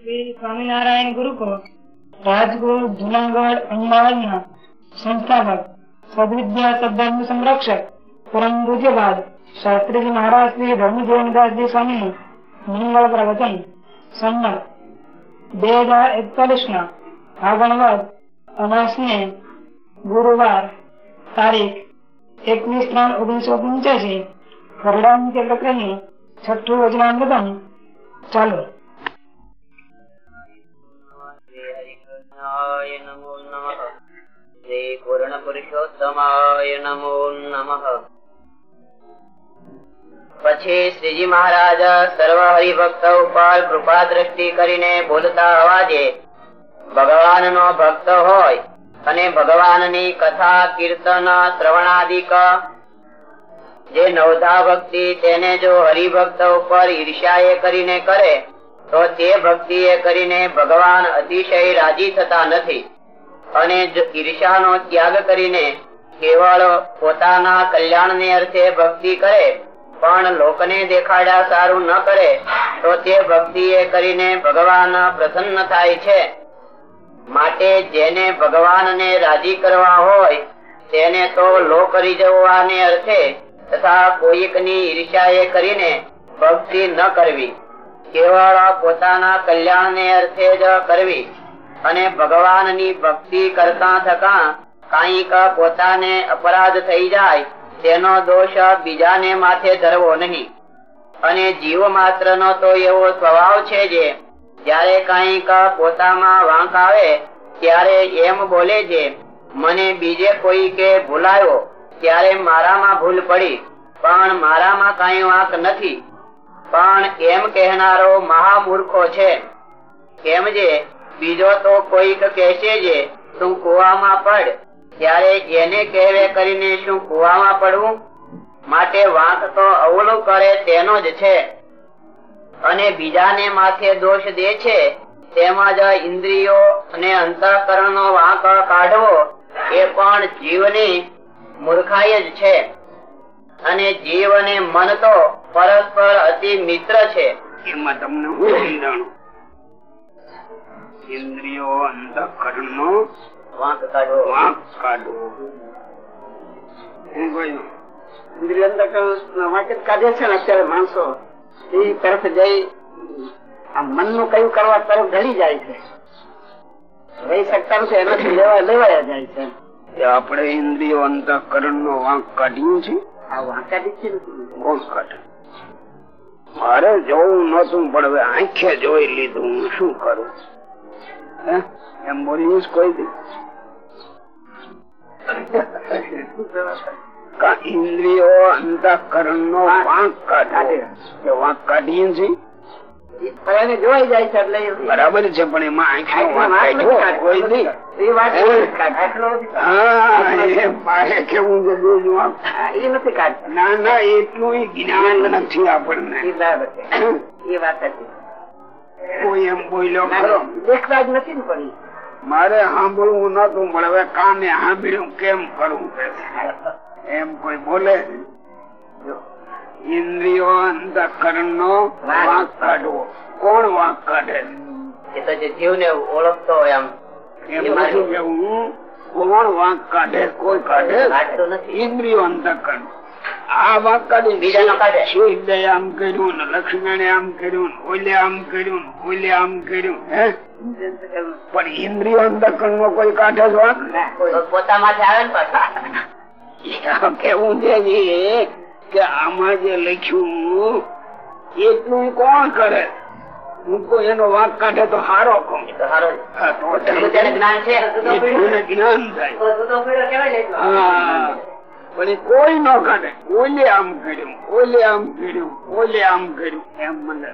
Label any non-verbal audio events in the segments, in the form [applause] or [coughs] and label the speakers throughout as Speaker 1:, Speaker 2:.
Speaker 1: શ્રી સ્વામિનારાયણ ગુરુકુળ, રાજગુરુ જુનાગઢ અમદાવાદના સંસ્થાપક, સદવિદ્યા સદધર્મ સંરક્ષક, પરમ પૂજ્યપાદ, શાસ્ત્રીજી મહારાજ શ્રી ધર્મજીવનદાસજી સ્વામી મંગળ પ્રવચન સંમત બે હજાર એકતાલીસ ના ફાગણવદ અમાસ ને ગુરુવાર તારીખ એકવીસ ત્રણ ઓગણીસો પંચ્યાસી ખરડાંત્ય પ્રકરણની છઠ્ઠું વચનામૃતમ ચાલો.
Speaker 2: હરિકૃષ્ણાય નમો નમ શ્રી પૂર્ણ પુરુષોત્તમાય નમો નમ પછી શ્રીજી મહારાજ સર્વ હરિભક્ત ઉપર કૃપા દ્રષ્ટિ કરીને બોલતા અવાજે ભગવાન નો ભક્ત હોય અને ભગવાનની કથા કીર્તન શ્રવણાદિક જે નવધા ભક્તિ તેને જો હરિભક્ત ઉપર ઈર્ષ્યા કરીને કરે તો તે ભક્તિ એ કરીને ભગવાન અતિશય રાજી થતા નથી. અને ઈર્ષાનો ત્યાગ કરીને કેવળ પોતાના કલ્યાણને અર્થે ભક્તિ કરે, પણ લોકને દેખાડ્યા સારું ન કરે, તો તે ભક્તિ એ કરીને ભગવાન પ્રસન્ન થાય છે. માટે જેને ભગવાનને રાજી કરવા હોય, તેને તો લોક રીઝવવાને અર્થે તથા કોઈકની ઈર્ષા એ કરીને ભક્તિ ન કરવી. કેવળ પોતાના કલ્યાણને અર્થે જ કરવી અને ભગવાનની ભક્તિ કરતા થતા કાંઈક પોતાને અપરાધ થઈ જાય તેનો દોષ બીજાને માથે ધરવો નહીં. અને જીવ માત્ર નો તો એવો સ્વભાવ છે જે જયારે કાંઈક પોતામાં વાંક આવે ત્યારે એમ બોલે છે, મને બીજે કોઈ કે ભૂલાયો ત્યારે મારામાં ભૂલ પડી, પણ મારામાં કઈ વાંક નથી. પણ એમ કહેનારો મહામૂર્ખો છે. કેમ જે? બીજો તો કોઈક કહેશે જે, તું કુવામાં પડ. ત્યારે એને કહેવે કરીને શું કુવામાં પડવું? માટે વાંક તો અવલું કરે તેનો જ છે. અને બીજાને માથે દોષ દે છે તેમજ ઇન્દ્રિયો અને અંતઃકરણ નો વાંક કાઢવો એ પણ જીવની મૂર્ખાઈ જ છે. અને જીવ અને મન તો પરસ્પર અતિ મિત્ર છે.
Speaker 3: એમાં તમને હું સમજાણું? ઇન્દ્રિયો અંતઃકરણ નો
Speaker 2: વાંક કાઢો.
Speaker 3: વાંક કાઢો. હું કહ્યું
Speaker 4: ઇન્દ્રિય અંતઃકરણ વાંક કાઢે છે ને અત્યારે માણસો. એ તરફ જઈ આ મનનું કયું કરવા તરફ ઢળી જાય છે. રહી શકતા નથી એનાથી લેવા લેવાયા જાય છે.
Speaker 3: આપણે ઇન્દ્રિયો અંતઃકરણ નો વાંક કાઢ્યું છે. કોણ કાઢે? મારે જોવું નતું પણ હવે આંખે જોઈ લીધું. હું શું કરું? હે? એમ બોલ્યું કોઈ દી. ઇન્દ્રિયો અંતઃકરણ નો વાંક કાઢે વાંક કાઢીએ છીએ.
Speaker 4: જોવાઈ જાય છે એટલે
Speaker 3: બરાબર છે પણ એમાં કોઈ દી
Speaker 4: કાઢવો. એ વાત
Speaker 3: હે?
Speaker 4: નથી કાઢવો.
Speaker 3: હા એ પાસે કેવું છે જોજો આપ.
Speaker 4: હા, એ નથી કાઢતા.
Speaker 3: ના ના એટલું જ્ઞાન નથી આપણને. [coughs]
Speaker 4: એ વાત
Speaker 3: કોઈ એમ બોલ્યો ખરો?
Speaker 4: દેખતા જ નથી ને પડી
Speaker 3: મારે સાંભળવું નતું પણ હવે કાને સાંભળ્યું કેમ કરવું એમ કોઈ બોલે? ઇન્દ્રિયો અંતકરણ નો વાંક કાઢવો. કોણ વાંક કાઢે?
Speaker 2: એ તો જે જીવને ઓળખતો હોય આમ.
Speaker 3: કેવું કોણ વાંક કાઢે? કોઈ કાઢે? ઇન્દ્રિયો અંતકરણ આ વાંક કાઢી
Speaker 2: બીજાનો કાઢે.
Speaker 3: શિવદય આમ કર્યું ને લક્ષ્મણે આમ કર્યું ને ઓલે આમ કર્યું ને ઓલે આમ કર્યું હે? પણ ઇન્દ્રિયો અંતકરણ નો કોઈ કાઢે જ વાંક
Speaker 2: પોતા માથે આવે ને [laughs]
Speaker 3: કેવું છે કે આમાં જે લખ્યું એટલું કોણ કરે? હું કોઈ એનો વાંક કાઢે તો હારો કહું.
Speaker 2: જ્ઞાન
Speaker 3: થાય. હા. પણ એ કોઈ ન કાઢે. ઓલે આમ કર્યું ઓલે આમ કર્યું ઓલે આમ કર્યું. એમ મને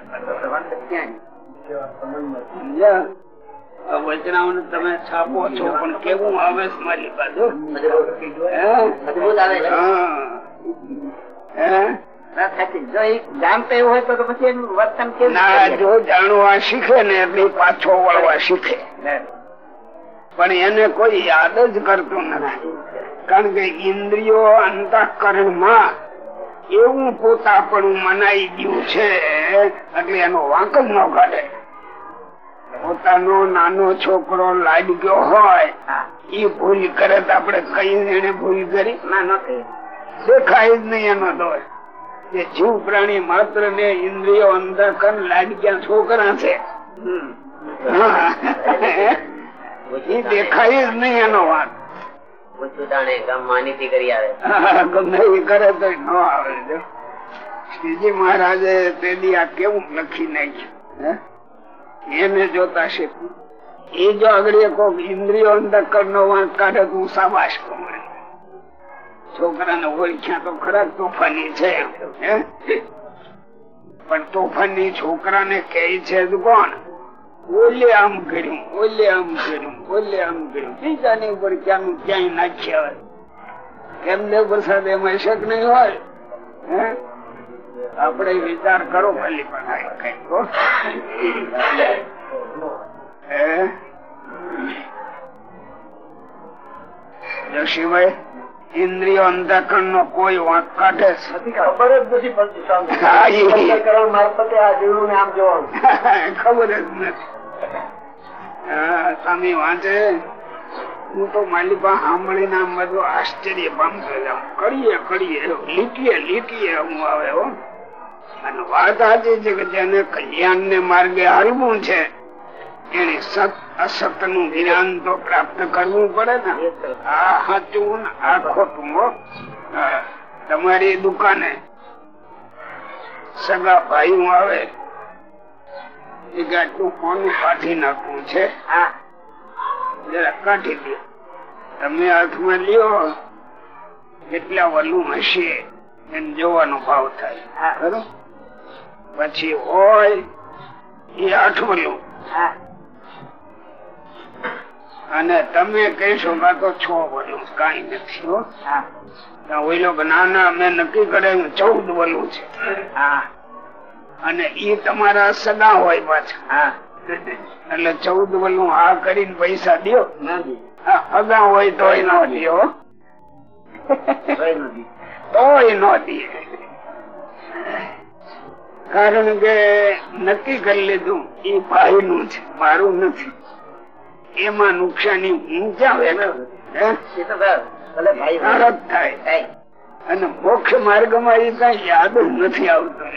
Speaker 3: વચનાઓને તમે છાપો છો પણ કેવું આવે મારી પાસે?
Speaker 2: મજબૂત આવે
Speaker 3: પણ એને કોઈ યાદ જ કરતું નથી. કારણ કે ઇન્દ્રિયો અંતઃકરણમાં એવું પોતાપણું મનાઈ ગયું છે એટલે એનો વાંક ન કાઢે પોતાનો નાનો છોકરો લાડક્યો હોય એ ભૂલ કરે તો આપડે કઈ એને ભૂલ કરી?
Speaker 4: નાનો
Speaker 3: દેખાય જ નહીં એનો દોષ જે જીવ પ્રાણી માત્ર ને ઇન્દ્રિયો અંધકર લાડક્યા છોકરા છે. એ [laughs] દેખાય જ નહીં એનો વાત. [laughs] મહારાજે તે દી આ કેવું લખી નાખ્યું? એને જોતા શીખવું એ જો આગળ કોક ઇન્દ્રિયો અંધકર નો વાંક કાઢે હું સાબાશ કહું છોકરાને ઓળખ્યા તો ખરા તોફાની છે પણ તોફાની છોકરાને કે છે કોણ? ઓલે આમ કર્યું, ઓલે આમ કર્યું, ઓલે આમ કર્યું. બીજાની ઉપર ક્યાંનું ક્યાંય નાખ્યા હોય. એમને પ્રસાદ એમાં શક નહીં હોય, હે? આપણે વિચાર કરો ખાલી પણ જશીભાઈ ઇન્દ્રિયો અંધકરણ નો કોઈ વાંક કાઢે
Speaker 4: ખબર જ નથી પડતી મારફતે આ જીવનું આમ જોવાનું. [laughs]
Speaker 3: ખબર જ નથી. સ્વામી વાંચે? હું તો મારી પાસે સાંભળીને આમ બધું આશ્ચર્ય પામતો જાઉં. કરીએ કરીએ લીટીએ લીટીએ હું આવે હો. અને વાત સાચી છે કે જેને કલ્યાણ ને માર્ગે હાલવું છે એને સત અસતનું જ્ઞાન તો પ્રાપ્ત કરવું પડે ને. આ સાચું આ ખોટું તમારી દુકાને સગા ભાઈ આવે એ કે આટલું કોનું કાઢી નાખવું છે? જરા કાઢી દે. તમે હાથમાં લ્યો કેટલા વલું હશે એને જોવાનો ભાવ થાય.
Speaker 4: હા.
Speaker 3: પછી હોય એ આઠ અને તમે કહેશો તો છ વલું. કઈ નથી હો.
Speaker 4: હા.
Speaker 3: ઓઈલો કે ના ના નક્કી કરેલું ચૌદ વલું છે. અને ઈ તમારા સગા હોય પાછા. એટલે ચૌદ વલું આ કરીને પૈસા દો અગા હોય તોય ન દો તો ન દે કારણ કે નક્કી કરી લીધું એ ભાઈ નું છે મારું નથી. એમાં નુકસાની હું ક્યાં થાય. અને મોક્ષ માર્ગમાં એ કઈ યાદ જ નથી આવતું.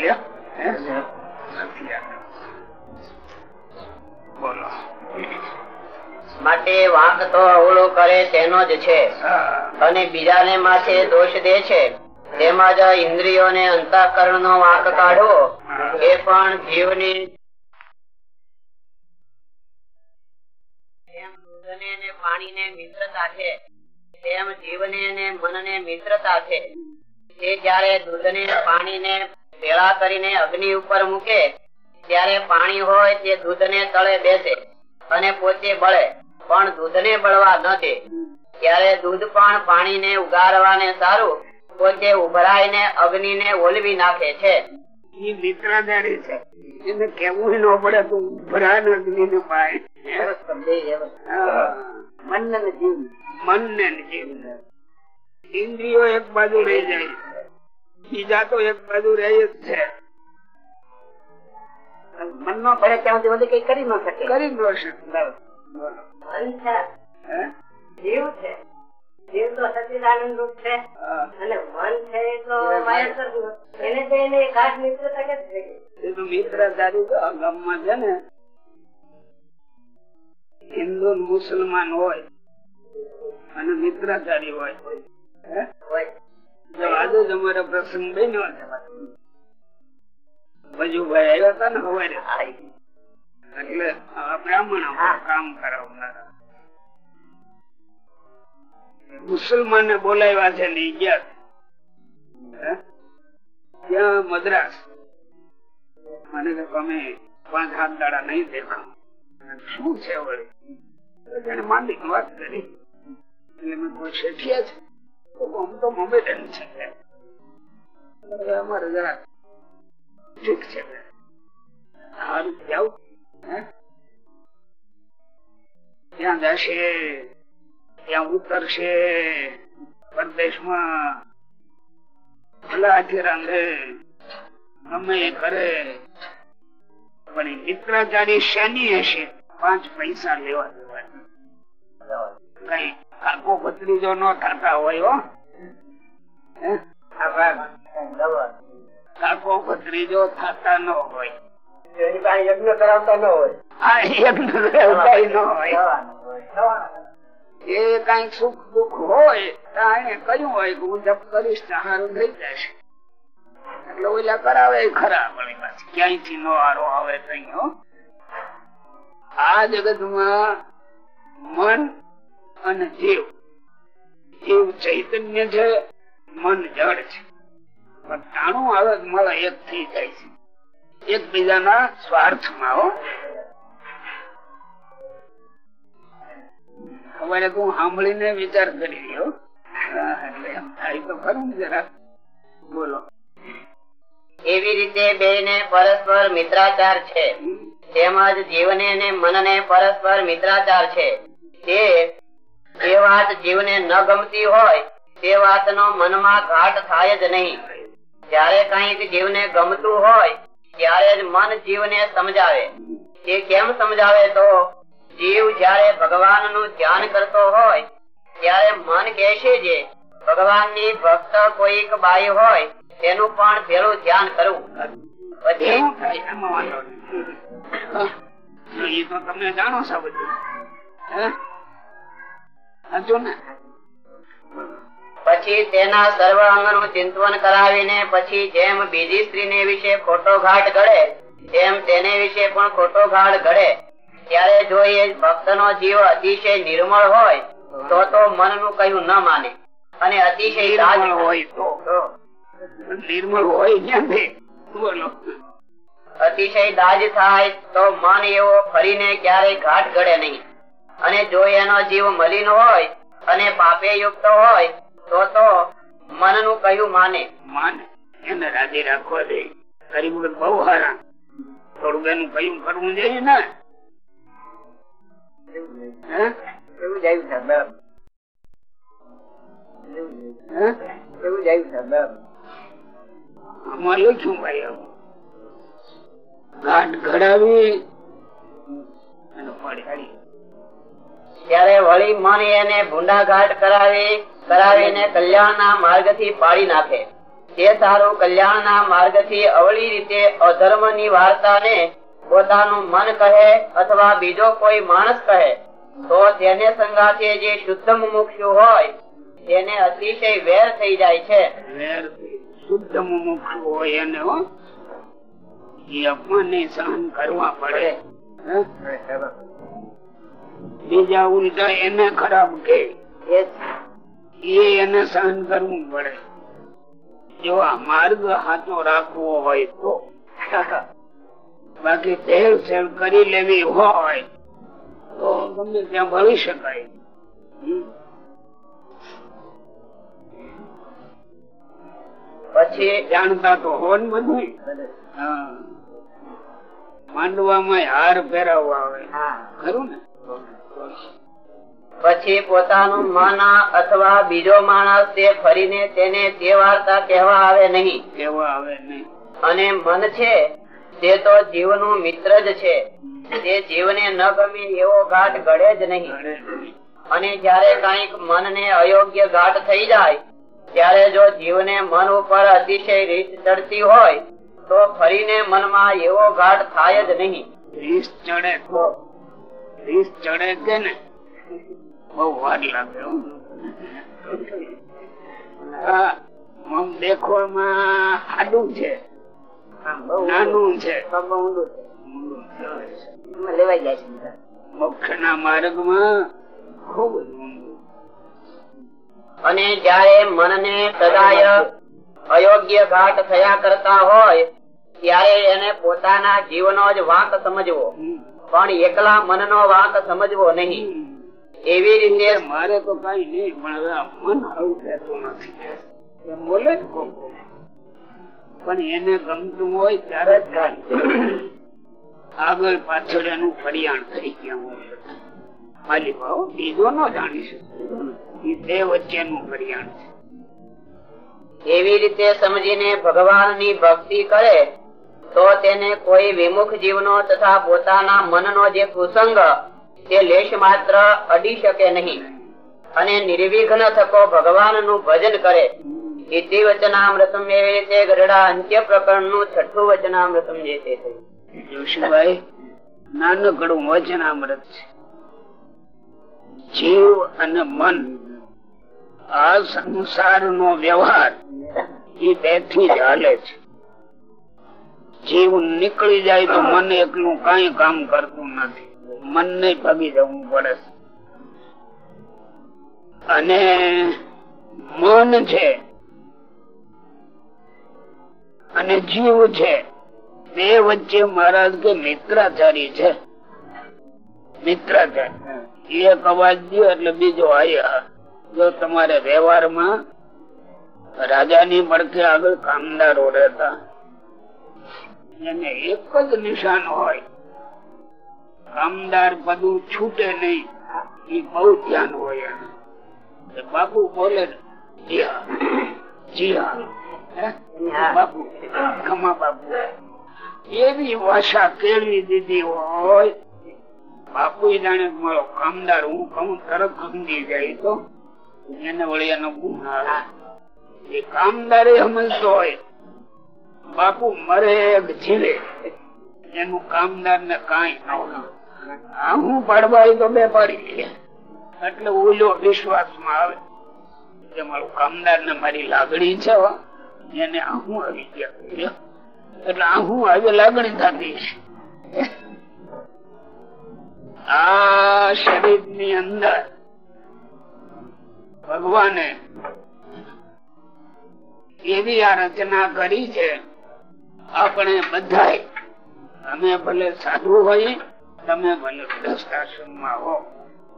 Speaker 3: બોલો.
Speaker 2: માટે વાંક તો અવળો કરે તેનો જ છે. અને બીજાને માથે દોષ દે છે. તેમાં જ ઇન્દ્રિયોને અંતઃકરણ નો વાંક કાઢવો એ પણ જીવની પાણી ને મિત્રતા છે તેમ જીવને ને મનને મિત્રતા છે તે જયારે દૂધને, પાણીને ભેળા કરીને અગ્નિ ઉપર મૂકે, ત્યારે પાણી હોય તે દૂધ ને તળે બેસે અને પોતે બળે, પણ દૂધને બળવા નથી ત્યારે દૂધ પણ પાણી ને ઉગારવાને સારું ઓલવી નાખે છે.
Speaker 3: મિત્રધારી છે. એને કેવું ન પડે તો અગ્નિ ને પાય
Speaker 4: સરસ સમજાઈ વ્યવસ્થિત.
Speaker 3: હા.
Speaker 4: મન અને જીવ.
Speaker 3: મન ને જીવ. ઇન્દ્રિયો એક બાજુ રહી જાય બીજા તો એક બાજુ રહે જ છે.
Speaker 4: મન નો પડે ત્યાં સુધી કઈ કરી ન શકે.
Speaker 3: કરી ન છે.
Speaker 1: છે
Speaker 3: હે?
Speaker 1: જીવ છે. જીવ તો સચિદાનંદ રૂપ છે. અને મન છે તો માયા સ્વરૂપ. એને તો એને ખાસ મિત્રતા કે જ છે.
Speaker 3: એ તો મિત્રધારી તો આ ગામમાં છે ને. હિન્દુ મુસલમાન હોય અને મિત્રાચારી હોય. હે? જો આજે જ અમારો પ્રસંગ બન્યો છે. ભજુભાઈ આવ્યા હતા ને સવારે એટલે બ્રાહ્મણ કામ કરાવનારા. મુસલમાને બોલાવ્યા છે ત્યાં મદ્રાસ. મને કે તમે પાંચ હાથ દાડા નહીં દેખો શું છે વળી? માંડી વાત કરી. એટલે મેં કોઈ શેઠિયા છે. અમારે જરા ઠીક છે. સારું? ત્યાં જશે. ત્યાં ઉતરશે પરદેશમાં ભલાથી રાંધે ગમે કરે પણ મિત્રાચારી શેની હશે પાંચ પૈસા લેવા દેવા કઈ કાકો ભત્રીજો ન થતા હોય? કાકો ભત્રીજો થતા ન હોય.
Speaker 4: યજ્ઞ કરાવતા ન હોય.
Speaker 3: હા યજ્ઞ રહેતાય ન હોય. એ કઈ સુખ દુઃખ હોય એને કહ્યું હોય કે હું જપ કરીશ સારું થઈ જશે. એટલે ઓલા કરાવે ખરા વળી પાછી ક્યાંયથી નો આરો આવે કઈ, હો. આ જગતમાં મન અને જીવ. જીવ ચૈતન્ય છે, મન જળ છે. પણ ટાણું આવે મળે એક થઈ જાય છે. એકબીજાના સ્વાર્થમાં, હો. સવારે તું સાંભળીને વિચાર કરી રહ્યો. ને
Speaker 2: ન ગમતી હોય, તે વાતનો મનમાં ઘાટ થાય જ નહીં. જયારે કંઈક જીવને ગમતું હોય, ત્યારે જ મન જીવને સમજાવે. તે કેમ સમજાવે તો જીવ જયારે ભગવાનનું ધ્યાન કરતો હોય ત્યારે મન કેશે છે ભગવાનની ભક્ત કોઈ બાઈ હોય તેનું પણ પેલું ધ્યાન કરવું પછી?
Speaker 3: તમે જાણો છો બધું? ને?
Speaker 2: તેના સર્વ અંગનું ચિંતવન કરાવીને પછી જેમ બીજી સ્ત્રીને વિશે ખોટો ઘાટ ઘડે તેમ તેને વિશે પણ ખોટો ઘાટ ઘડે. ત્યારે જો એ ભક્તનો જીવ અતિશય નિર્મળ હોય તો તો મનનું કહ્યું ના માને. અને અતિશય
Speaker 3: હોય તો. નિર્મળ હોય ક્યાંથી? બોલો.
Speaker 2: અતિશય દાજ થાય તો મન એવો ફરીને ક્યારે ઘાટ ઘડે નહીં. અને જો એનો જીવ મલિન હોય અને પાપે યુક્ત હોય તો તો મનનું કહ્યું માને?
Speaker 3: માને. એને રાજી રાખવા દે. ગરીબ બહુ હારા. થોડું એનું કયું કરવું જોઈએ ને?
Speaker 4: એવું
Speaker 2: ત્યારે વળી મન એને ભૂંડાઘાટ કરાવી, કરાવીને કલ્યાણના માર્ગથી પાડી નાખે. તે સારું કલ્યાણના માર્ગથી અવળી રીતે અધર્મની વાર્તાને પોતાનું મન કહે અથવા બીજો કોઈ માણસ કહે તો તેને સંગાથે જે શુદ્ધ મુમુક્ષુ હોય તેને અતિશય વેર થઈ જાય છે.
Speaker 3: વેર શુદ્ધ મુમુક્ષુ હોય એને એ અપમાન સહન કરવા પડે. બીજા ઉલટા એને ખરાબ કે
Speaker 2: એ
Speaker 3: એ એને સહન કરવું પડે. જો આ માર્ગ હાથો રાખવો હોય તો. [laughs] બાકી તેલ સેલ કરી લેવી હોય તો ગમે ત્યાં ભળી શકાય.
Speaker 2: પછી
Speaker 3: જાણતા તો હો ને બધું માંડવામાં હાર પહેરાવવા આવે. ખરું ને?
Speaker 2: પછી પોતાનું મન અથવા બીજો માણસ તે ફરીને તેને તે વાર્તા કહેવા આવે નહીં.
Speaker 3: કેવા આવે નહીં.
Speaker 2: અને મન છે તે તો જીવનું મિત્ર જ છે. તે જીવને ન ગમે એવો ઘાટ ઘડે જ નહીં. અને જયારે કંઈક મન ને અયોગ્ય ઘાટ થઈ જાય ત્યારે જો જીવને મન ઉપર અતિશય રીત ચડતી હોય તો ફરીને મનમાં એવો ઘાટ થાય જ નહીં.
Speaker 3: રીસ ચડે તો રીસ ચડે કે ને? બહુ વાર લાગે હા, આમ દેખવામાં સાદું છે. નાનું છે.
Speaker 4: લેવાઈ જાય છે
Speaker 3: મોક્ષ ના માર્ગમાં ખૂબ
Speaker 2: અને જયારે મનને સદાય અયોગ્ય ઘાટ થયા કરતા હોય ત્યારે એને પોતાના જીવનો જ વાંક સમજવો. પણ એકલા મનનો વાંક સમજવો નહીં. એવી રીતે
Speaker 3: મારે તો કઈ નહીં પણ મન આવું કહેતું નથી. બોલે ને. પણ એને ગમતું હોય ત્યારે જ. આગળ પાછળ એનું ફરિયાણ થઈ ગયા હોય. માલિક ભાવ બીજો ન જાણી શકે. બે વચ્ચેનું ફરિયાણ છે.
Speaker 2: એવી રીતે સમજીને ભગવાનની ભક્તિ કરે, તો તેને કોઈ વિમુખ જીવનો તથા પોતાના મનનો જે કુસંગ તે લેશ માત્ર અડી શકે નહીં. અને નિર્વિઘ્ન થકો ભગવાનનું ભજન કરે. ઇતિ વચનામૃતમ એ છે ગરડા અંત્ય પ્રકરણનું છઠ્ઠું વચનામૃતમ જે છે
Speaker 3: જોશીભાઈ નાનકડું વચનામૃત છે જીવ અને મન આ સંસાર નો વ્યવહાર એ બેથી જ હાલે છે. જીવ નીકળી જાય તો મન એકલું કઈ કામ કરતું નથી. મન ને ભાગી જવું પડે અને મન છે અને જીવ છે. બે વચ્ચે મહારાજ કે મિત્રાચારી છે. મિત્રાચારી. એક અવાજ દો એટલે બીજો આયા. જો તમારે વ્યવહારમાં રાજાની પડખે આગળ કામદારો રહેતા. એને એક જ નિશાન હોય. કામદાર બધું છૂટે નહીં. એ બહુ ધ્યાન હોય. બાપુ બોલે જી હા જી હે? બાપુ એવી ભાષા કેળવી દીધી હોય. બાપુ જાણે મારો કામદાર, હું કહું, તરત સમજી જાય તો? એને વળી એનો ગુણ આવે. એ કામદારે સમજતો હોય. બાપુ મરે જીવે. એનું કામદાર ને કઈ ના હું પાડવા તો બે પાડી લે એટલે ઓલો વિશ્વાસમાં આવે કે મારું કામદાર ને મારી લાગણી છે. એને આહું આવી ગયા એટલે આહું આવી લાગણી થતી આ શરીરની અંદર ભગવાને એવી આ રચના કરી છે, આપણે બધા તમે ભલે સાધુ હોય, તમે ભલે દ્રષ્ટાશ્રમમાં હો,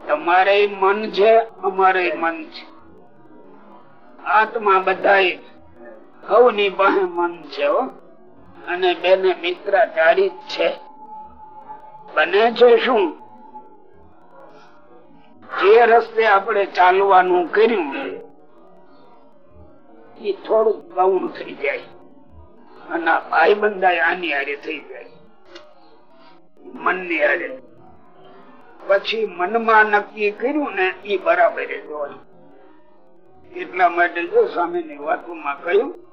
Speaker 3: તમારે મન છે, અમારે મન છે. આત્મા બધા સૌની પાસે મન છે અને બેને મિત્રાચારી જ છે. બને છે શું? જે રસ્તે આપણે ચાલવાનું કર્યું એ થોડું ગૌણ થઈ જાય. અને ભાઈ હારે થઈ જાય. મનની હારે. કર્યું ને એ બરાબર જ એટલા માટે જો સ્વામીની વાતોમાં કહ્યું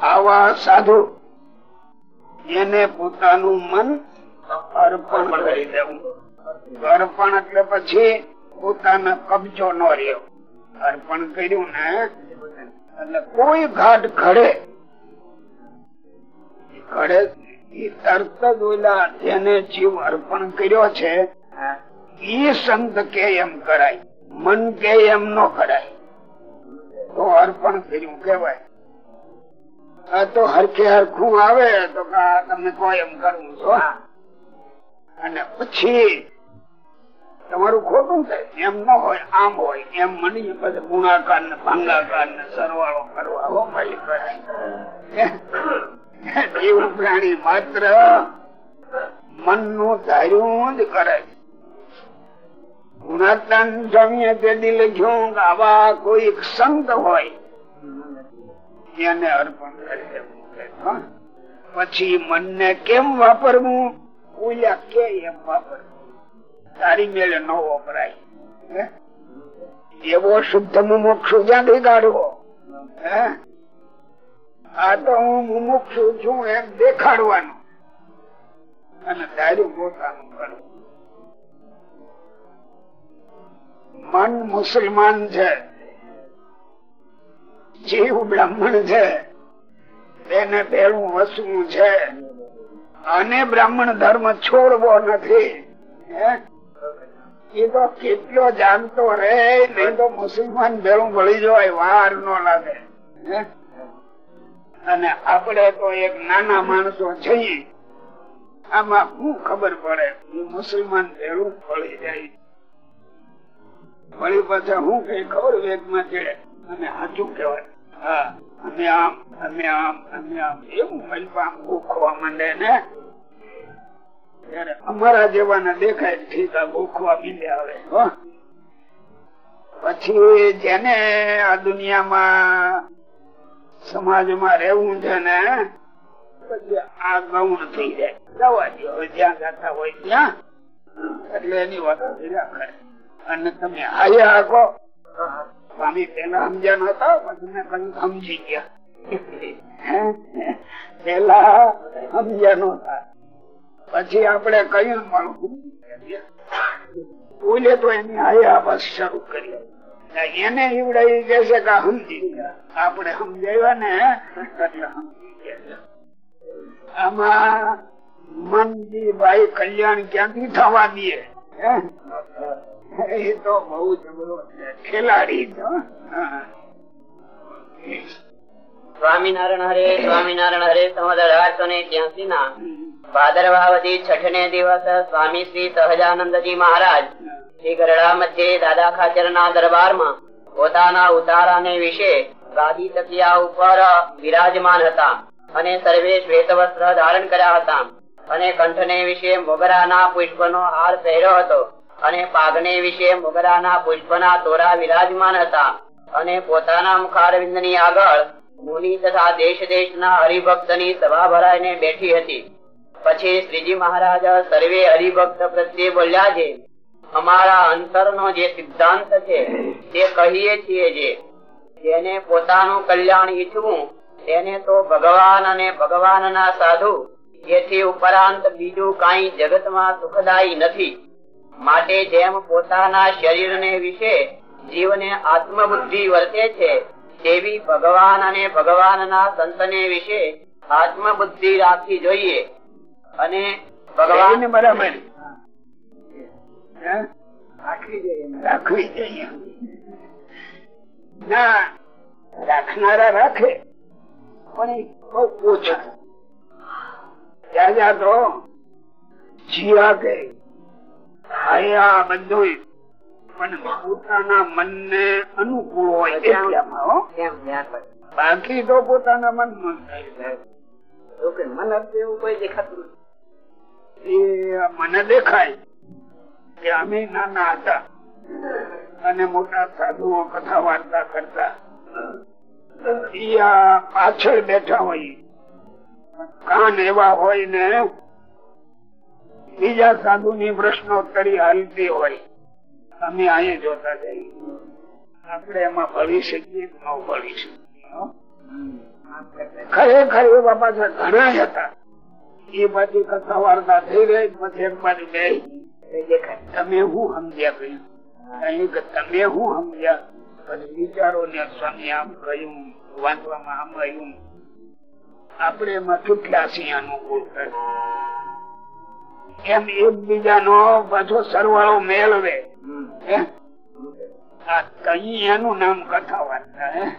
Speaker 3: આવા સાધુ એને પોતાનું મન અર્પણ કરી દેવું. અર્પણ એટલે પછી પોતાનો કબજો ન રહ્યો. અર્પણ કર્યું ને એટલે કોઈ ઘાટ ઘડે. ઘડે તરત જ ઓલા જેને જીવ અર્પણ કર્યો છે, એ સંત કે એમ કરાય. મન કે એમ ન કરાય. તો અર્પણ કર્યું કેવાય તો હરખે હરખું આવે તો તમે કોઈ એમ કરવું છો અને પછી તમારું ખોટું થાય. એમ ન હોય, આમ હોય, એમ મની પછી ગુણાકાર ને ભાંગાકાર ને સરવાળો કરવા. હો ભાઈ કરે જીવ પ્રાણી માત્ર મનનું ધાર્યું જ કરે. છે ગુણાત્મા તે દિલ લખ્યું કે આવા કોઈ સંત હોય એને અર્પણ કરી દેવું. પછી મનને કેમ વાપરવું? ઓલા કે એમ વાપરવું. તારી મેળે ન વપરાય? એવો શુદ્ધ મુમુક્ષુ ક્યાંથી કાઢવો આ તો હું મુમુક્ષુ છું એમ દેખાડવાનું. અને ધાર્યું પોતાનું કરવું મન મુસલમાન છે. જીવ બ્રાહ્મણ છે. તેને ભેળું વસવું છે. અને બ્રાહ્મણ ધર્મ છોડવો નથી. એ તો કેટલો જાણતો રે નહીં તો મુસલમાન ભેળું ભળી જવાય, વાર નો લાગે. અને આપણે તો એક નાના માણસો છીએ. આમાં શું ખબર પડે, હું મુસલમાન ભેળું ભળી જાય. વળી પાછા હું કઈ ખબર વેગમાં ચડે? અને સાચું કેવાય હા અમે આમ, અમે ને? દેખાય ઠીક આ મીંડે આવે પછી જેને આ દુનિયામાં સમાજમાં રહેવું છે ને, પછી આ ગૌણ થઈ જાય. જવા દો જ્યાં જતા હોય ત્યાં. એટલે એની વાત આપણે અને તમે આયા આગો. સ્વામી પેલા સમજ્યા નતા મેં સમજી ગયા. પેલા સમજ્યા નતા પછી આપણે કયું પણ બોલે તો એની આયા શરૂ કરી. એને ઈવડાવી કે છે કે સમજી ગયા. આપણે સમજાવ્યા ને, એટલે સમજી ગયા. આમાં મનજી ભાઈ કલ્યાણ ક્યાંથી થવા દે?
Speaker 2: ને ના ને સ્વામી શ્રી સહજાનંદજી મહારાજ શ્રી ગરડા મધ્યે દાદા ખાચર ના દરબારમાં પોતાના ઉતારાને વિશે ગાદી તકિયા ઉપર વિરાજમાન હતા અને સર્વે શ્વેત વસ્ત્ર ધારણ કર્યા હતા. અને કંઠને વિશે મોગરાના પુષ્પનો હાર પહેર્યો હતો. અને પાગને વિશે મોગરાના પુષ્પના તોરા વિરાજમાન હતા. અને પોતાના મુખારવિંદની આગળ મુનિ તથા દેશ દેશના હરિભક્તની સભા ભરાઈને બેઠી હતી. પછી શ્રીજી મહારાજ સર્વે હરિભક્ત પ્રત્યે બોલ્યા છે, અમારા અંતરનો જે સિદ્ધાંત છે, તે કહીએ છીએ જે, જેને પોતાનું કલ્યાણ ઈચ્છવું, તેને તો ભગવાન અને ભગવાનના સાધુ જેથી ઉપરાંત બીજું કઈ જગતમાં સુખદાયી નથી. માટે જેમ પોતાના શરીરને વિશે જીવને આત્મબુદ્ધિ વર્તે છે તેવી ભગવાન અને ભગવાનના સંતને વિશે આત્મબુદ્ધિ રાખવી જોઈએ. અને ભગવાન
Speaker 3: બરાબર રાખવી જોઈએ. ના રાખનારા રાખે. પણ ઓછા. ત્યાં તો જીવા કે આયા બધું પણ પોતાના મનને અનુકૂળ હોય બાકી તો પોતાના મન
Speaker 4: મન એવું કોઈ દેખાતું
Speaker 3: એ મને દેખાય કે અમે નાના હતા અને મોટા સાધુઓ કથા વાર્તા કરતા. ઈ પાછળ બેઠા હોય કાન એવા હોય ને, બીજા સાધુ ની પ્રશ્નોત્તરી હાલતી હોય. અમે અહીંયા જોતા જઈએ. આપણે એમાં ભળી શકીએ ન ભળી શકીએ ખરેખર એવા પાછા ઘણા હતા. એ બાજુ કથા વાર્તા થઈ રહી, પછી એક બાજુ બે. તમે હું સમજ્યા કહ્યું અહીં તમે હું સમજ્યા? પછી વિચારો ને સ્વામી આમ કહ્યું, વાંચવામાં આમ આવ્યું. આપણે એમાં કેટલા સિંહ અનુકૂળ. એમ એકબીજાનો પાછો સરવાળો મેળવે. આ એનું નામ કથા વાર્તા હે?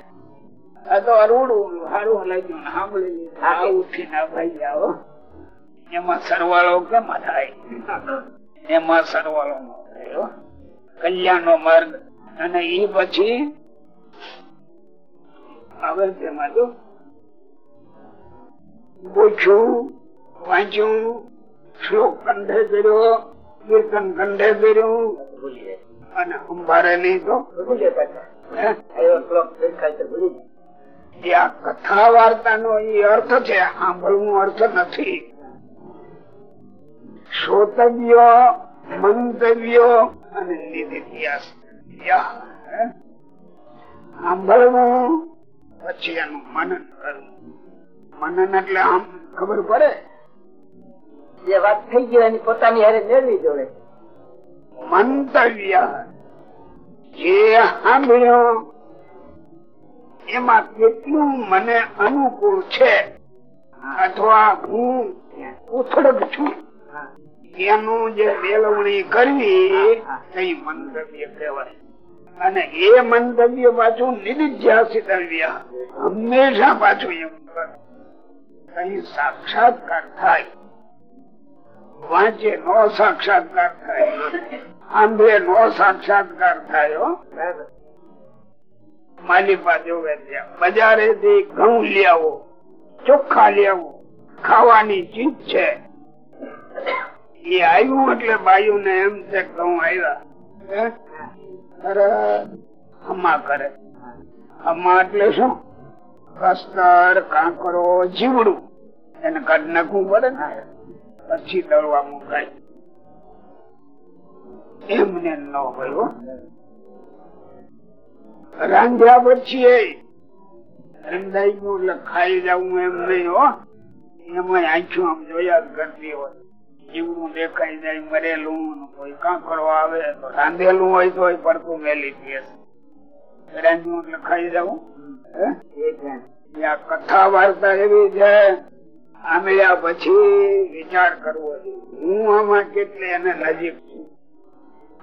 Speaker 3: આ તો અરૂડું સારું લાગ્યું સાંભળી લીધું. આ ઉઠીને ભાઈ આવો. એમાં સરવાળો કેમ થાય? એમાં સરવાળો નો થાય. કલ્યાણ નો માર્ગ. અને એ પછી આવે તેમાં જો પૂછ્યું વાંચ્યું શ્લોક કંઠે કર્યો કીર્તન કંઠે કર્યું અને અંબારે નહીં તો? કથા વાર્તા નો એ અર્થ છે સાંભળવું અર્થ નથી. શ્રોતવ્ય મંતવ્ય અને સાંભળવું પછી એનું મનન કરવું. મનન એટલે આમ. ખબર પડે?
Speaker 4: જે વાત થઈ ગઈ એની પોતાની હારે મેળવી જોડે
Speaker 3: મંતવ્ય જે સાંભળ્યો એમાં કેટલું મને અનુકૂળ છે અથવા હું ઉથડક છું? એનું જે મેળવણી કરવી એ મંતવ્ય કહેવાય. અને એ મંતવ્ય પાછું નિધિધ્યાસિતવ્ય હંમેશા પાછું એમ કરે. કઈ સાક્ષાત્કાર થાય. વાંચે નો સાક્ષાત્કાર થાય. આંબે નો સાક્ષાત્કાર થાય. માલિપા જોવે બજારે થી ઘઉં લેવો ચોખ્ખા લેવું ખાવાની ચીજ છે. એ આવ્યું એટલે બાયુ ને એમ છે ઘઉં આવ્યા? હમા કરે. હમા એટલે શું? કસ્તર કાંકરો જીવડું. એને કાઢ નાખવું પડે ને પછી દળવા મુકાય. એમને ન હોય રાંધ્યા પછી રંધાઈ ગયું એટલે ખાઈ જવું એમ નહીં હો. એમાં આંખું આમ જોયા કરતી હોય. જીવડું દેખાઈ જાય, મરેલું કોઈ કાંકરો આવે તો રાંધેલું હોય તો પડતું મેલી દે. રાંધ્યું એટલે ખાઈ જવું કથા વાર્તા એવી છે. આંબળ્યા પછી વિચાર કરવો હું આમાં કેટલી એને નજીક છું.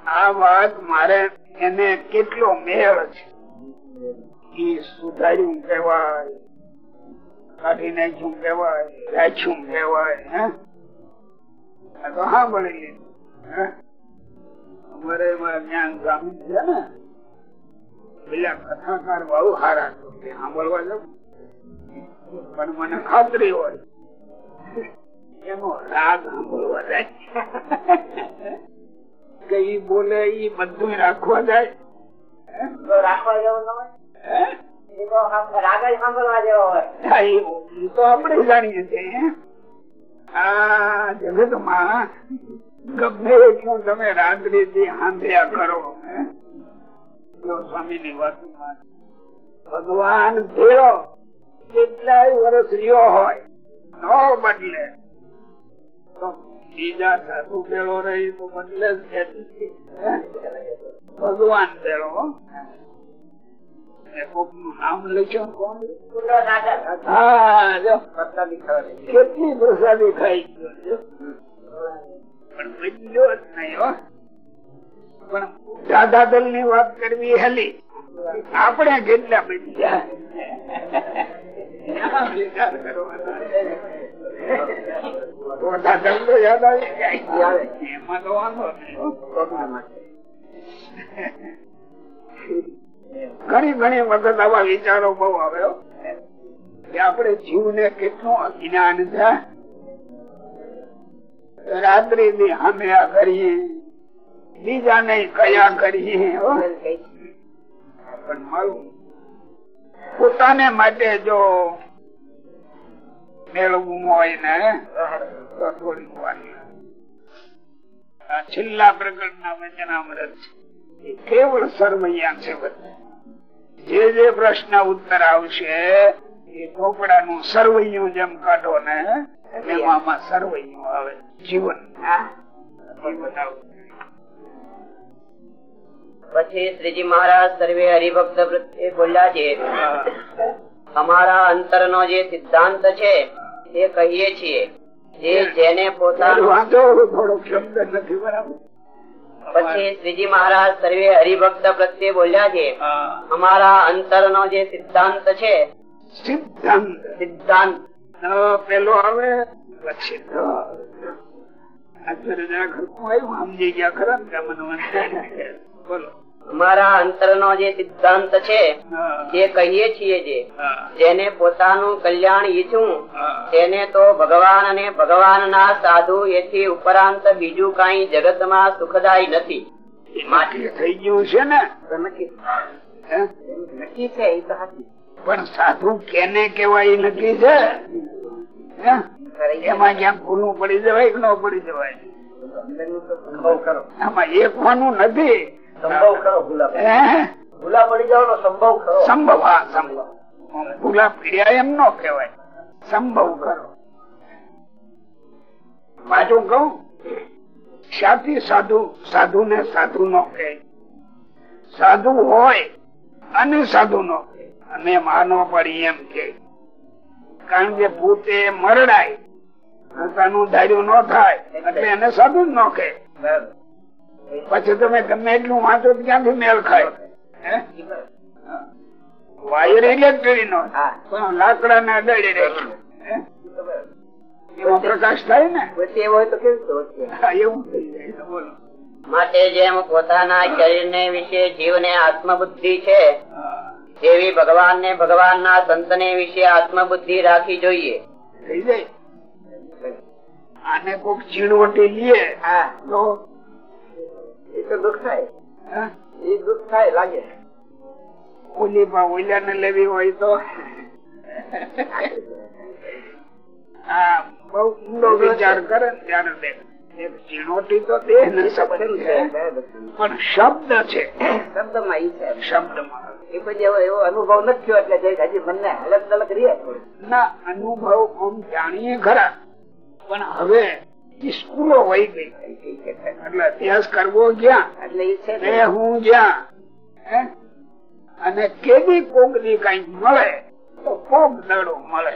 Speaker 3: આ વાત મારે એને કેટલો મેળ છે. સુધાર્યું કેવાય કાઢી નાખ્યું કેવાય રાખ્યું કેવાય તો લીધું હે? અમારે એમાં જ્ઞાન સ્વામી છે ને? પેલા કથાકાર બહુ હારા સાંભળવા જાઉં પણ મને ખાતરી હોય. એનો રાગ સાંભળવા જાય. કે ઈ બોલે ઈ બધું રાખવા જાય.
Speaker 1: રાખવા જેવું ન હોય
Speaker 3: હે?
Speaker 1: એ તો આમ રાગ જ સાંભળવા જેવો હોય.
Speaker 3: તો આપણે જાણીએ છીએ. આ આ જગતમાં ગમે એટલું તમે રાત્રિ થી હાંધ્યા કરો. ભગવાન ભેળો કેટલાય વર્ષ રહ્યો હોય, ન બદલે. બીજા સાધુ ભેળો રહી તો બદલે? ભગવાન ભેળો કેટલી પ્રસાદી ખાઈ પણ બદલ્યો જ નહીં હો પણ દાદાદલની વાત કરવી હેલી. આપણે કેટલા આ હો. ઘણી ઘણી વખત આવા વિચારો બહુ આવ્યો. કે આપણે જીવને કેટલું અજ્ઞાન છે. રાત્રિ ની હામ્યા કરીએ. બીજા કયા કરીએ? પોતાને માટે જો મેળવવું હોય ને, તો થોડીક વાર. છેલ્લા પ્રકરણ ના વચનામૃત છે. કેવળ સર્વૈયા છે જે જે પ્રશ્ન ઉત્તર આવશે, એ ચોપડા નું સર્વૈયું જેમ કાઢો ને, એમાં સર્વૈયું આવે. જીવન. એ બતાવું.
Speaker 2: પછી શ્રીજી મહારાજ સર્વે હરિભક્ત પ્રત્યે બોલ્યા છે અમારા અંતર નો જે સિદ્ધાંત છે તે કહીએ છીએ જે જેને પોતાનો પછી શ્રીજી મહારાજ સર્વે હરિભક્ત પ્રત્યે બોલ્યા છે અમારા અંતર નો જે સિદ્ધાંત છે
Speaker 3: સિદ્ધાંત.
Speaker 2: સિદ્ધાંત.
Speaker 3: પેલો આવે પછી ધ આવે. અત્યારે જરા ખરખું આવ્યું સમજી ગયા ખરા મને બોલો.
Speaker 2: અમારા અંતર નો જે સિદ્ધાંત છે જે કહીએ છીએ જે જેને પોતાનું કલ્યાણ ઈચ્છું તેને તો ભગવાન અને ભગવાનના સાધુ એથી ઉપરાંત બીજું કઈ જગતમાં સુખદાય નથી.
Speaker 3: થઈ ગયું છે ને?
Speaker 4: નક્કી. છે એ તો
Speaker 3: પણ સાધુ કેને કેવાય નક્કી છે? હે? એમાં જ્યાં ભૂલું પડી જવાય કે ન પડી જવાય? આમાં એક વાનું નથી.
Speaker 4: સંભવ કરો ભૂલા પડી જવાનો સંભવ કરો
Speaker 3: સંભવ હા સંભવ. ભૂલા પીડ્યા એમ નો કહેવાય. સંભવ કરો પાછું કહું? સાથી સાધુ સાધુ ને સાધુ નો કહે. સાધુ હોય અને સાધુ નો કહે. અમે માનો પડી એમ કે કારણ કે પોતે મરડાય. પોતાનું ધાર્યું ન થાય એટલે એને સાધુ જ ન કહે. પછી તમે ગમે એટલું વાંચો ક્યાંથી મેળ ખાય? વાયર ઇલેક્ટ્રિક નો પણ લાકડા ના દળી રહેલું એમાં પ્રકાશ થાય ને?
Speaker 4: વચ્ચે એવો તો કેવી રીતે વચ્ચે?
Speaker 3: હા, એવું થઈ જાય. બોલો.
Speaker 2: માટે જેમ પોતાના શરીરને વિશે જીવને આત્મબુદ્ધિ છે
Speaker 3: હા,
Speaker 2: એવી ભગવાન ને ભગવાનના સંતને વિશે આત્મબુદ્ધિ રાખવી જોઈએ.
Speaker 3: થઈ જાય. આને કોક ચીણવટી
Speaker 4: લઈએ
Speaker 3: તો
Speaker 4: એ તો દુઃખ થાય. એ દુઃખ થાય લાગે.
Speaker 3: ઓલી પા ઓલિયા ને લેવી હોય તો. આ બહુ ઊંડો વિચાર કરે ને ત્યારે દેખ ચીણોટી તો દેહ ને સંબંધ છે. પણ શબ્દ છે.
Speaker 4: શબ્દમાં ઈ છે.
Speaker 3: શબ્દમાં.
Speaker 4: એ પછી એવો અનુભવ નથી થયો એટલે હજી મનને અલગ અલગ રહે
Speaker 3: ના અનુભવ આમ જાણીએ ખરા. પણ હવે સ્કૂલો વહી ગઈ. એટલે અભ્યાસ કરવો ક્યાં
Speaker 4: એટલે
Speaker 3: હું જ્યાં અને કેવી કોકની કઈ મળે તો કોક દડો મળે.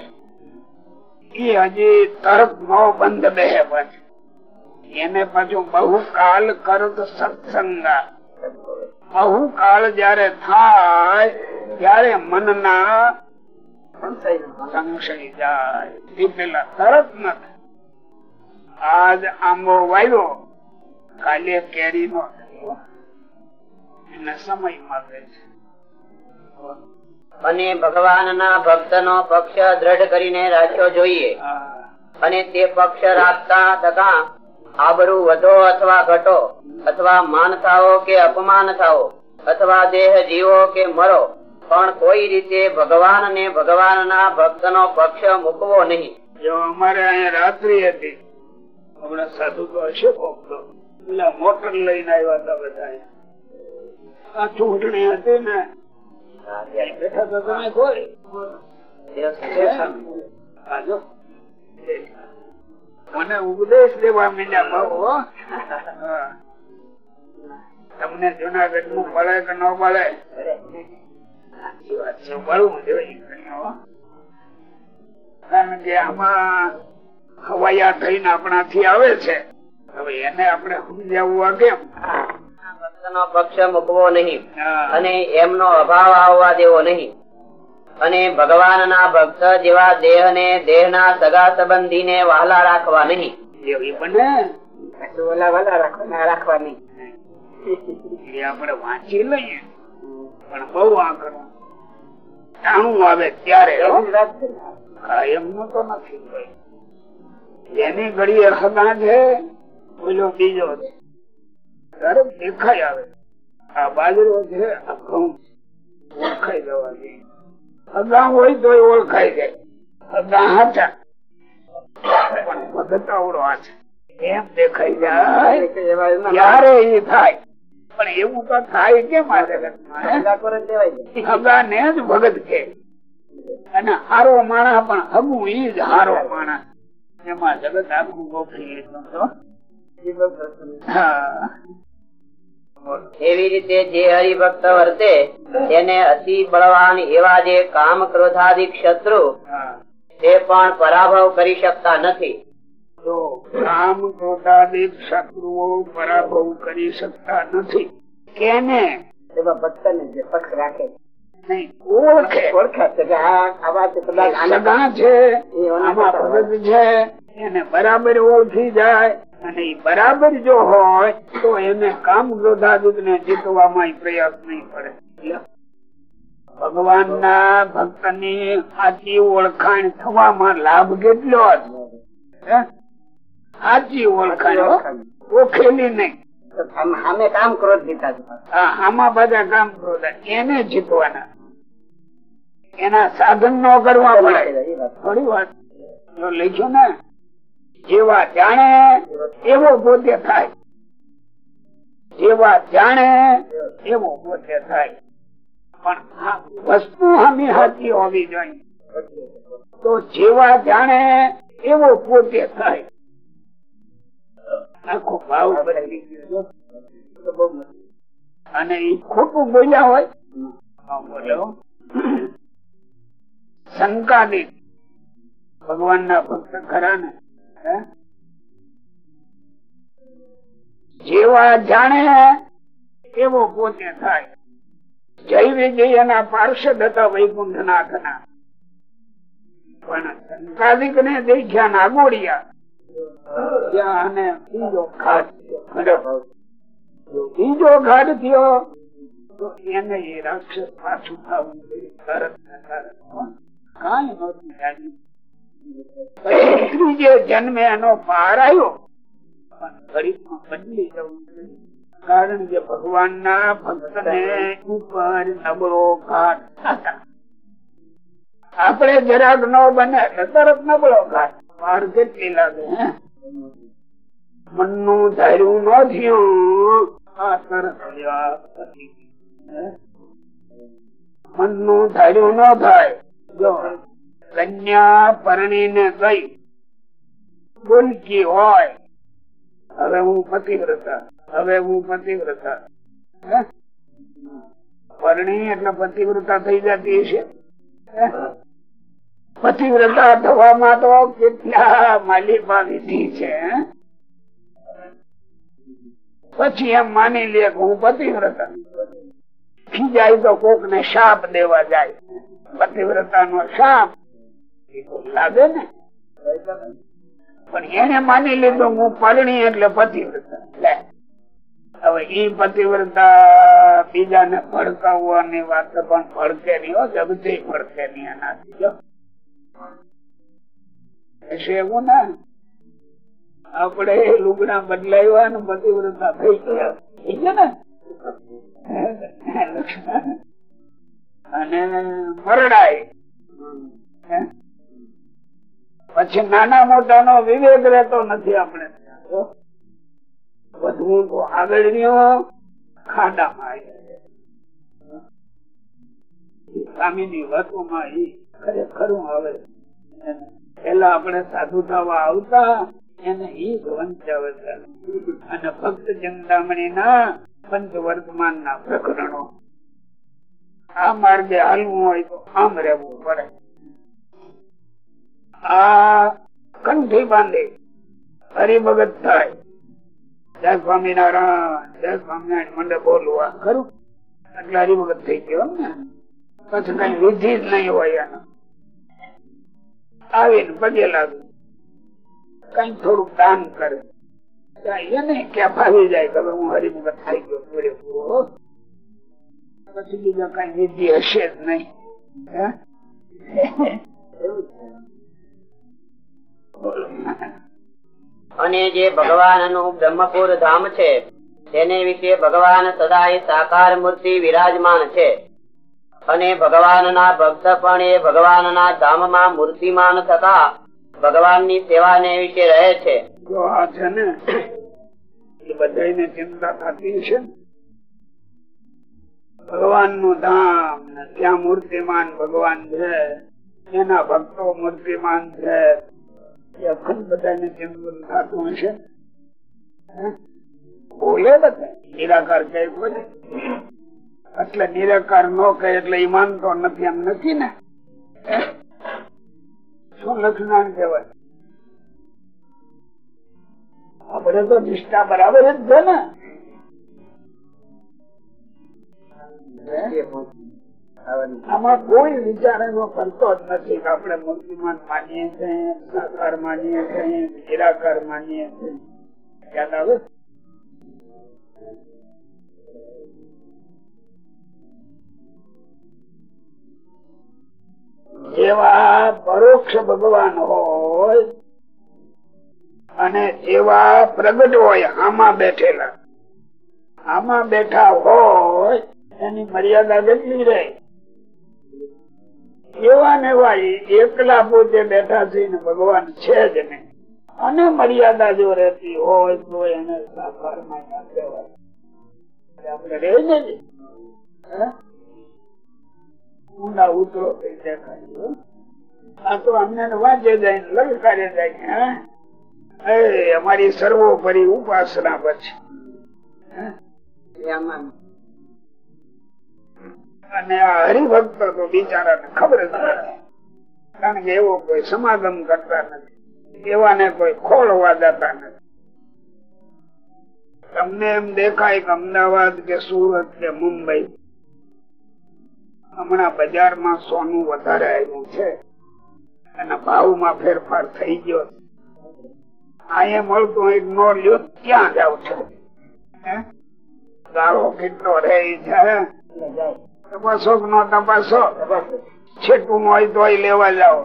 Speaker 3: એ હજી તરત નો બંધ બે પાછું એને પાછું બહુ કાલ કરત સત્સંગા. બહુ કાળ જયારે થાય ત્યારે મનના સંશય. જાય. એ પેલા તરત ન થાય. આજ આંબો વાવ્યો કાલે કેરી નો એને સમય માગે છે.
Speaker 2: અને ભગવાનના ભક્તનો પક્ષ દ્રઢ કરીને રાખ્યો જોઈએ. અને તે પક્ષ રાખતા તથા આબરૂ વધો અથવા ઘટો અથવા માન થાઓ કે અપમાન થાઓ અથવા દેહ જીવો કે મરો પણ કોઈ રીતે ભગવાન ને ભગવાનના ભક્તનો પક્ષ મૂકવો નહીં.
Speaker 3: જો અમારે અહીંયા રાત્રિ હતી હમણાં સાધુ તો હશે મોટર લઈને આવ્યા હતા બધા આ ચૂંટણી હતી ને મને ઉપદેશ દેવા મીંડ્યા બહુ તમને જુનાગઢનું પડે કે ન પડે સાચી વાત છે મળવું જોઈએ કારણ કે આમાં હવાયા થઈને આપણાથી આવે છે. હવે એને આપણે સમજાવવા કેમ?
Speaker 2: પક્ષ મૂકવો નહીં અને એમનો અભાવ આવવા દેવો નહીં. અને ભગવાનના ભક્ત જેવા દેહ ને દેહ ના સગા સંબંધી ને વહાલા રાખવા નહીં
Speaker 4: રાખવાના રાખવાની
Speaker 3: એ આપણે વાંચી લઈએ. પણ બહુ આ કરવું આવે ત્યારે
Speaker 4: ને.
Speaker 3: નો તો નથી એની ઘડી હગા છે ઓલો બીજો છે. દેખાય આવે. આ બાજરો છે ઓળખાઈ જવા જોઈએ હગા હોય તો ઓળખાઈ જાય. હગા હાચા ભગત એમ દેખાઈ જાય, ત્યારે એ થાય. પણ એવું તો થાય કેમ આ જગતમાં, હે?
Speaker 4: લાકોરે દેવાય જાય.
Speaker 3: હગાને જ ભગત કે અને હારો માણસ પણ હગું ઈ જ હારો માણસ. એમાં જગત આખું ગોખી લીધું તો.
Speaker 2: એવી રીતે જે હરિભક્ત વર્તે તેને અતિ બળવાન એવા જે કામ ક્રોધાદિક શત્રુ તે પણ પરાભવ કરી શકતા નથી.
Speaker 3: તો કામ ક્રોધાદિક શત્રુઓ પરાભવ કરી શકતા નથી. કેને?
Speaker 4: ભક્તને જે પક્ષ રાખે
Speaker 3: ઓળખે
Speaker 4: ઓળખે છે કે આવા કદાચ આને
Speaker 3: છે આમાં ભગત છે એને બરાબર ઓળખી જાય અને એ બરાબર જો હોય તો એને કામ ક્રોધાદિક ને જીતવામાં પ્રયાસ નહીં પડે. ભગવાન ના ભક્તની સાચી ઓળખાણ થવામાં લાભ કેટલો? સાચી ઓળખાણ. ઓળખેલી નહીં.
Speaker 4: આમાં
Speaker 3: બધા કામ ક્રોધ. એને જીતવાના. એના સાધન નો કરવા પડે. થોડી વાત જો ને. જેવા જાણે, એવો પોતે થાય. જેવા જાણે, એવો બોધ્ય થાય. પણ વસ્તુ હમી હાથી હોવી જોઈએ. તો જેવા જાણે, એવો પોતે થાય. આખો ભાવ અને એ ખોટું બોલ્યા હોય બોલો શંકાદિક ભગવાન ના ભક્ત ખરા ને જેવા જાણે એવો પોતે થાય. જય વિજય એના પાર્ષદ હતા વૈકુંઠ નાથ ના પણ શંકાદિક ને દેખ્યા નાગોડિયા. બીજો ઘાટ થયો. એને એ રાક્ષસ પાછું જોઈએ તરત ને તરત. જન્મે એનો પાર આવ્યો બદલી જવું કારણ કે ભગવાન ના ભક્ત ને ઉપર નબળો ઘાટ આપડે જરાક ન બને તરત નબળો ઘાટ. પાર કેટલી લાગે મન મનનું ધાર્યું ન થયું આ તરત મનનું ધાર્યું ન થાય પતિવ્રતા થવામાં તો કેટલા માલિકા વિધિ છે? પછી એમ માની લે કે હું પતિવ્રતા. ખીજાય તો કોક ને શાપ દેવા જાય. પતિવ્રતા નો શાપ. લાગે ને? પણ એને માની લીધું હું પરણી એટલે પતિવ્રતા. હવે ઈ પતિવ્રતા બીજાને ભડકાવવાની વાત પણ ભડકે નહીં હો, જગતી ભડકે નહીં એનાથી, જો. એવું ને આપડે લુગડા બદલાવ્યા ને પતિવ્રતા થઈ ગયા. થઈ ગયા ને? અને મરડાય. પછી નાના મોટા નો વિવેક રહેતો નથી આપણે. વધવું તો આગળ ખાડામાં સ્વામીની વાતોમાં ઈ ખરેખરું પેલા આપણે સાધુ થવા આવતા, એને અને ભક્ત ચિંતામણી પંચ વર્તમાન ના પ્રકરણો. આ માર્ગે હાલવું હોય તો આમ રહેવું પડે. આ કંઠી બાંધે હરિભગત થાય. જય સ્વામિનારાયણ જય સ્વામિનારાયણ મંડે બોલવા ખરું? એટલે હરિભગત થઈ ગયો ને? પછી કઈ વિધિ જ નહીં હોય એનો આવીને પગે લાગે. કઈ થોડુંક દાન કરે. એને ક્યાં ફાવી જાય, કે હું હરિભગત થઈ ગયો, પૂરેપૂરો. પછી બીજો કઈ વિધિ હશે જ નહીં.
Speaker 2: અને જે ભગવાનનું બ્રહ્મપુર ધામ છે તેને વિશે ભગવાન સદાય સાકાર મૂર્તિ વિરાજમાન છે. અને ભગવાનના ભક્ત પણ એ ભગવાનના ધામમાં મૂર્તિમાન થતા ભગવાનની સેવાને વિશે રહે છે.
Speaker 3: જો આ છે ને એ બધા ચિંતા થતી છે ને. ભગવાનનું ધામ ત્યાં મૂર્તિમાન ભગવાન છે. એના ભક્તો મૂર્તિમાન છે. એ અખંડ બધાને ચિંતન થતું હશે. બોલે નિરાકાર કહે એટલે નિરાકાર નો કહે એટલે ઈ માનતો નથી એમ નથી ને. શું લક્ષણાન કહેવાય? આપડે તો નિષ્ઠા બરાબર જ છે ને. આમાં કોઈ વિચાર એનો કરતો જ નથી કે આપણે મૂર્તિમાન માનીએ છીએ સાકાર માનીએ છીએ નિરાકાર માનીએ છીએ. યાદ આવે? જેવા પરોક્ષ ભગવાન હોય અને જેવા પ્રગટ હોય, આમાં બેઠેલા. આમાં બેઠા હોય, એની મર્યાદા કેટલી રહે. એવા ને એવા એકલા પોતે બેઠા છે ને ભગવાન છે જ નહીં. અને મર્યાદા જો રહેતી હોય તો એને સાકારમાં આપણે રહે જ. ઊંડા ઉતરો કઈ દેખાય આ તો અમને વાંચે જાય લલકારે જાય હે? અમારી સર્વોપરી ઉપાસના પછી? અને આ હરિભક્તો તો બિચારાને ખબર જ નથી. કારણ કે એવો કોઈ સમાગમ કરતા નથી. એવાને કોઈ ખોલવા દેતા નથી. તમને એમ દેખાય કે અમદાવાદ કે સુરત કે મુંબઈ હમણાં બજારમાં સોનું વધારે આવ્યું છે. અને ભાવમાં ફેરફાર થઈ ગયો અહીંયા મળતું એક નો લ્યો ક્યાં જાવ છો? ગાળો કેટલો રહે છે? તપાસો નો તપાસો? છેટું હોય તો લેવા જાઓ.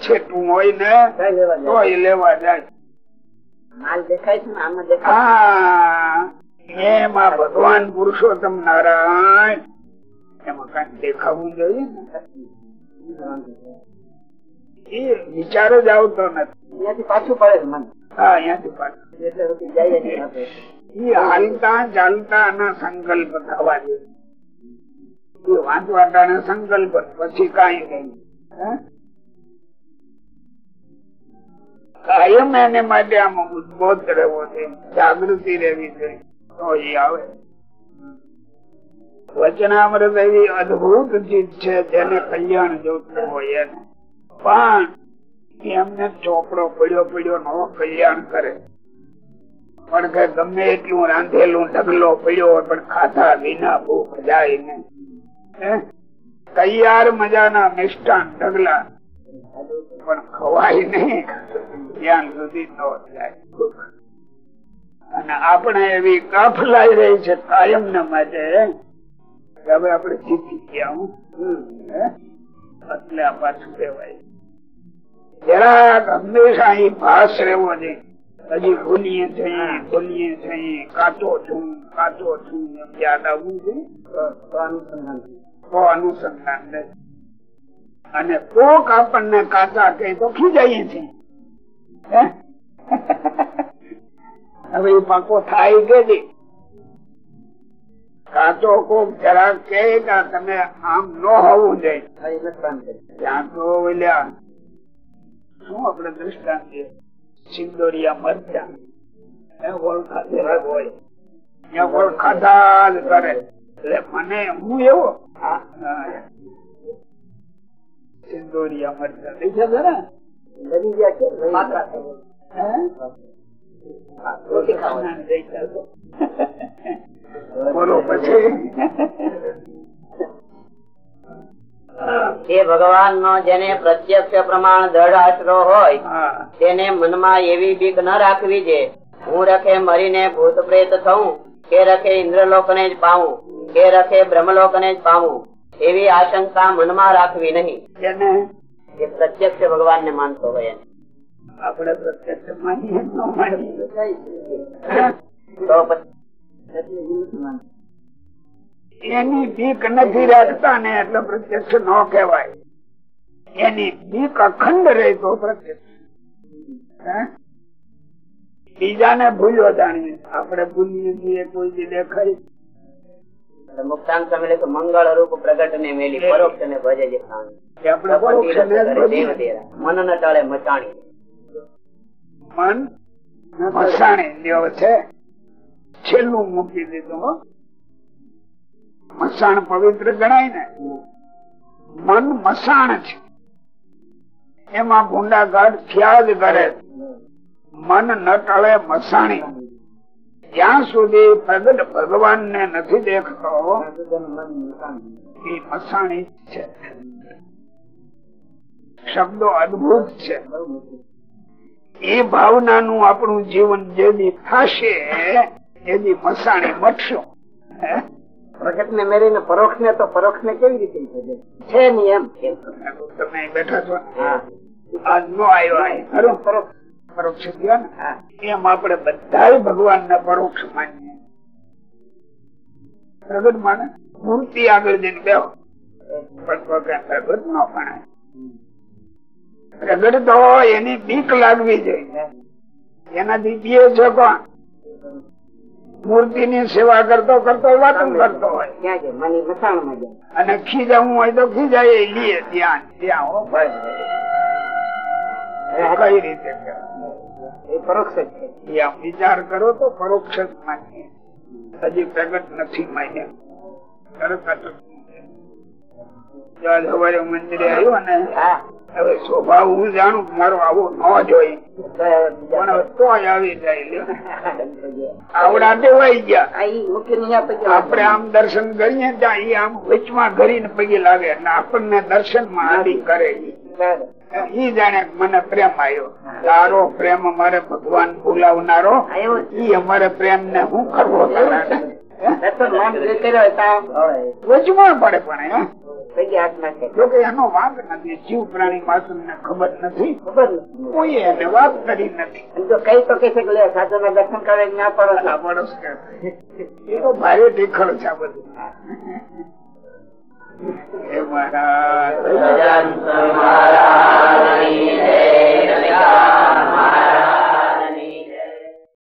Speaker 3: છેટું હોય ને તો લેવા જાય.
Speaker 4: માલ દેખાય છે આમાં દેખાય.
Speaker 3: એમાં ભગવાન પુરુષોત્તમ નારાયણ. એમાં કઈ દેખાવું જોઈએ ને? એ વિચાર જ આવતો નથી.
Speaker 4: પાછું પડે છે
Speaker 3: હા અહીંયાથી પાછું. હાલતા ચાલતા સંકલ્પ થવા જોઈએ. સંકલ્પ પછી કઈ નહીં. કાયમ એને માટે આમ ઉદબોધ રહેવો છે, જાગૃતિ રહેવી છે, તો આવે. વચનામૃત એવી અદભુત ચીજ છે જેને કલ્યાણ જોતું હોય પણ એમને ચોપડો પડ્યો પડ્યો નો કલ્યાણ કરે. પણ કે ગમે એટલું રાંધેલું ઢગલો પડ્યો પણ ખાધા વિના ભૂખ જાય નહીં? તૈયાર મજાના મિષ્ટાન ઢગલા. પણ ખવાય નહીં. ત્યાં સુધી ન જાય. અને આપણે એવી કાફલાઈ રહી છે કાયમ ને માટે હવે આપણે જીતી ગયા હું? એટલે આ પાછું કહેવાય. જરાક હંમેશા અહીં ભાસ રહેવો છે. હજી ભૂલીએ છીએ ભૂલીએ છીએ. કાચો છું કાચો છું. એમ યાદ આવવું છે.
Speaker 4: તો અનુસંધાન
Speaker 3: રહે અને કોક આપણને કાચા કહે તો ખીજાઈએ છીએ. હવે એ પાકો થાય કે કાચો કોક જરાક કે તમે આમ ન હોવું જોઈએ. ત્યાં તો શું આપડે દ્રષ્ટાંત સિંદોરિયા મરચા. એ ઓળખા હોય. ઓળખાતા કરે. એટલે મને હું એવો [laughs]
Speaker 2: તે ભગવાન નો જેને પ્રત્યક્ષ પ્રમાણ દળ આશરો હોય તેને મનમાં એવી બીક ન રાખવી છે હું રખે મરીને ભૂત પ્રેત થવું કે રખે ઇન્દ્રલોક ને જ પામું કે રખે બ્રહ્મલોક ને જ પામવું. એવી આશંકા મનમાં રાખવી નહીં. એ પ્રત્યક્ષ ભગવાન ને માનતો હોય
Speaker 3: આપણે પ્રત્યક્ષ માનીએ?
Speaker 2: તો પછી.
Speaker 3: એની ભીખ નથી રાખતા ને એટલે પ્રત્યક્ષ ન કહેવાય. એની ભીખ અખંડ રહે તો પ્રત્યક્ષ? બીજાને ભૂલ જાણીએ આપણે ભૂલીએ છીએ કોઈ દેખાય.
Speaker 2: મંગળ રૂપ પ્રગટ ને મેલી પરોક્ષ ને ભજે જે મન ન ટળે મચાણી.
Speaker 3: મન મસાણી લ્યો છે. છેલ્લું મૂકી દીધું મસાણ પવિત્ર ગણાય ને. મન મસાણ છે. એમાં ગુંડા ગાઢ થયા કરે. મન ન ટળે મસાણી. જ્યાં સુધી પ્રગટ ભગવાન ને નથી દેખતો. એ મસાણી છે. શબ્દો અદભુત છે. એ ભાવના નું આપણું જીવન જેદી થશે એદી મસાણી મટશું. હે?
Speaker 4: પ્રગટ ને મેળવીને પરોક્ષ ને તો પરોક્ષ ને કેવી રીતે? છે નિયમ.
Speaker 3: તમે બેઠા છો? આજનો નો આવ્યો ખરું?
Speaker 4: પરોક્ષ.
Speaker 3: પરોક્ષ થયો ને એમ આપણે બધા ભગવાન ના પરોક્ષ માનીએ. પ્રગટ માને મૂર્તિ આગળ જઈને કે પ્રગટ નો પણ પ્રગટ તો એની બીક લાગવી જોઈએ. એનાથી બીએ છે કોણ? મૂર્તિ ની સેવા કરતો કરતો વાતું કરતો હોય.
Speaker 4: અને ખીજા
Speaker 3: હું ખીજાવું હોય તો ખીજાય એ લીએ ધ્યાન ત્યાં હો રીતે
Speaker 4: એ પરોક્ષ છે.
Speaker 3: આમ વિચાર કરો તો પરોક્ષ માન્ય. હજી પ્રગટ નથી માન્ય. તરત જ. જો આજ સવારે મંદિરે આવ્યો ને હવે સ્વભાવ હું જાણું મારો આવો ન જોઈ પણ હવે આવી જાય [laughs] આવડા ટેવાઈ ગયા.
Speaker 4: આ ઈ મૂકીને અહીંયા પછી
Speaker 3: આપણે આમ દર્શન કરીએ ત્યાં આમ વચમાં કરીને પગે લાગે. અને આપણને દર્શનમાં આદિ કરે ઈ. જાણે મને પ્રેમ આવ્યો તારો પ્રેમ અમારે ભગવાન ભૂલાવનારો
Speaker 4: આવ્યો
Speaker 3: ઈ અમારે પ્રેમ ને હું? કરવો પડે પણ એનો વાંક નથી જીવ પ્રાણી ને ખબર નથી. કોઈ એને વાત કરી નથી.
Speaker 4: જો કઈ તો કે છે કે સાધુ ના દર્શન કરે ના પડો
Speaker 3: કે એ તો ભારે દેખાડો છે આ બધું.
Speaker 2: મહારાજ